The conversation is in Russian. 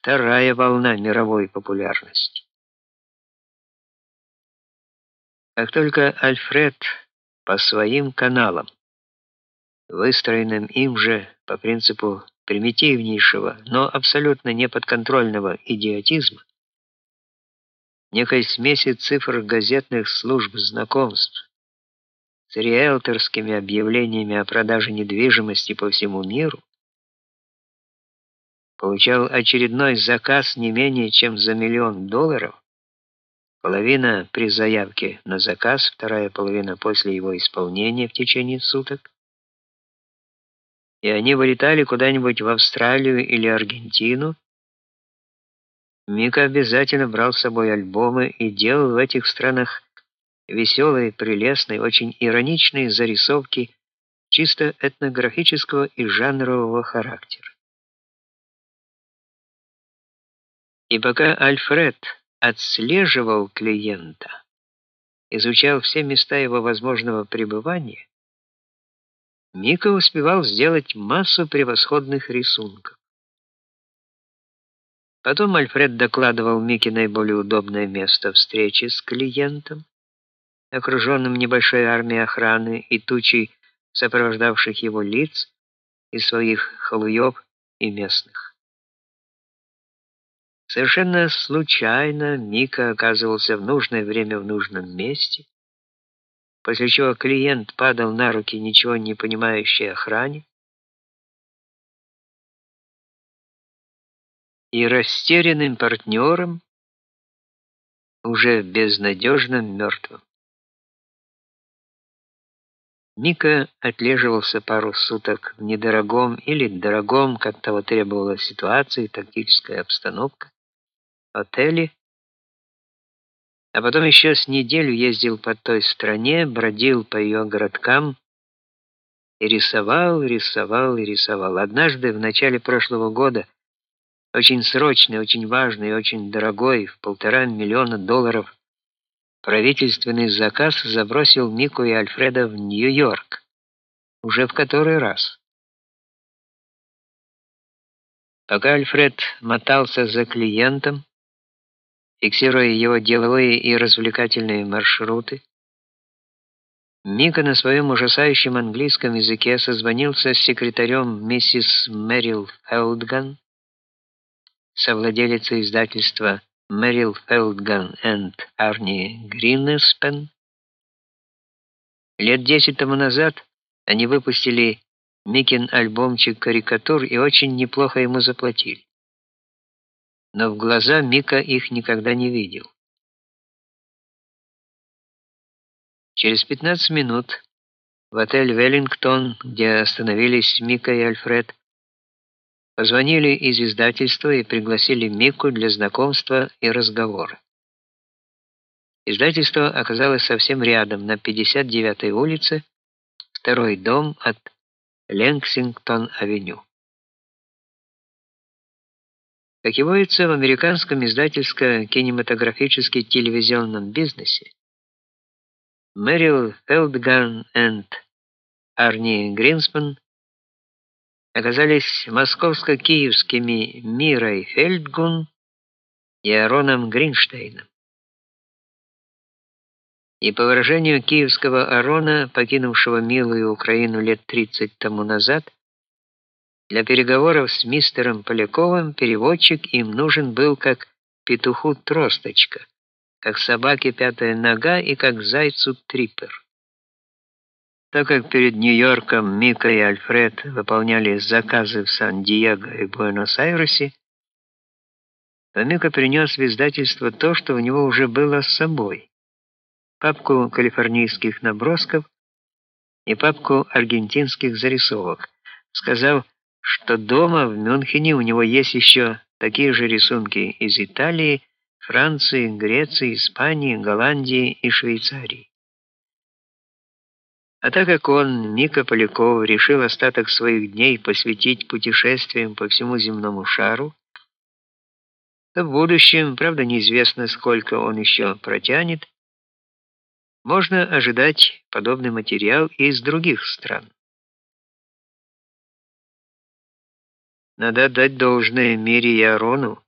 вторая волна мировой популярности. Как только Альфред по своим каналам, выстроенным им же по принципу примитивнейшего, но абсолютно неподконтрольного идиотизма, некой смеси цифр газетных служб знакомств с риэлторскими объявлениями о продаже недвижимости по всему миру, получал очередной заказ не менее чем за миллион долларов, половина при заявке на заказ, вторая половина после его исполнения в течение суток, и они вылетали куда-нибудь в Австралию или Аргентину, Мика обязательно брал с собой альбомы и делал в этих странах веселые, прелестные, очень ироничные зарисовки чисто этнографического и жанрового характера. И пока Альфред отслеживал клиента, изучал все места его возможного пребывания, Мика успевал сделать массу превосходных рисунков. Потом Альфред докладывал Мике наиболее удобное место встречи с клиентом, окруженным небольшой армией охраны и тучей сопровождавших его лиц и своих халуев и местных. Совершенно случайно Мика оказывался в нужное время в нужном месте, после чего клиент падал на руки ничего не понимающей охране, и растерянным партнером, уже безнадежно мертвым. Мика отлеживался пару суток в недорогом или дорогом, как того требовала ситуация и тактическая обстановка, отеле, а потом еще с неделю ездил по той стране, бродил по ее городкам и рисовал, рисовал и рисовал. Однажды в начале прошлого года очень срочный, очень важный очень дорогой, в полтора миллиона долларов, правительственный заказ забросил Мику и Альфреда в Нью-Йорк. Уже в который раз. Пока Альфред мотался за клиентом, фиксируя его деловые и развлекательные маршруты. Мика на своем ужасающем английском языке созвонился с секретарем миссис Мэрил Фелдган, совладелицей издательства Мэрил Фелдган энд Арни Гринеспен. Лет десять тому назад они выпустили Микин альбомчик карикатур и очень неплохо ему заплатили но в глаза Мика их никогда не видел. Через 15 минут в отель Веллингтон, где остановились Мика и Альфред, позвонили из издательства и пригласили Мику для знакомства и разговора. Издательство оказалось совсем рядом, на 59-й улице, второй дом от Ленксингтон-авеню. Как и водится в американском издательско-кинематографически телевизионном бизнесе, Мэрил Фелдган и Арни Гринспен оказались московско-киевскими Мирой Фельдгун и Ароном Гринштейном. И по выражению киевского Арона, покинувшего милую Украину лет 30 тому назад, для переговоров с мистером Поляковым переводчик им нужен был как петуху тросточка, как собаке пятая нога и как зайцу трипер. Так как перед Нью-Йорком Мика и Альфред выполняли заказы в Сан-Диего и Буэнос-Айресе, то Мика принес в издательство то, что у него уже было с собой: папку калифорнийских набросков и папку аргентинских зарисовок, сказав, что дома в Мюнхене у него есть еще такие же рисунки из Италии, Франции, Греции, Испании, Голландии и Швейцарии. А так как он, Мика Поляков, решил остаток своих дней посвятить путешествиям по всему земному шару, то в будущем, правда, неизвестно, сколько он еще протянет, можно ожидать подобный материал и из других стран. Надо дать должное Мире и Арону.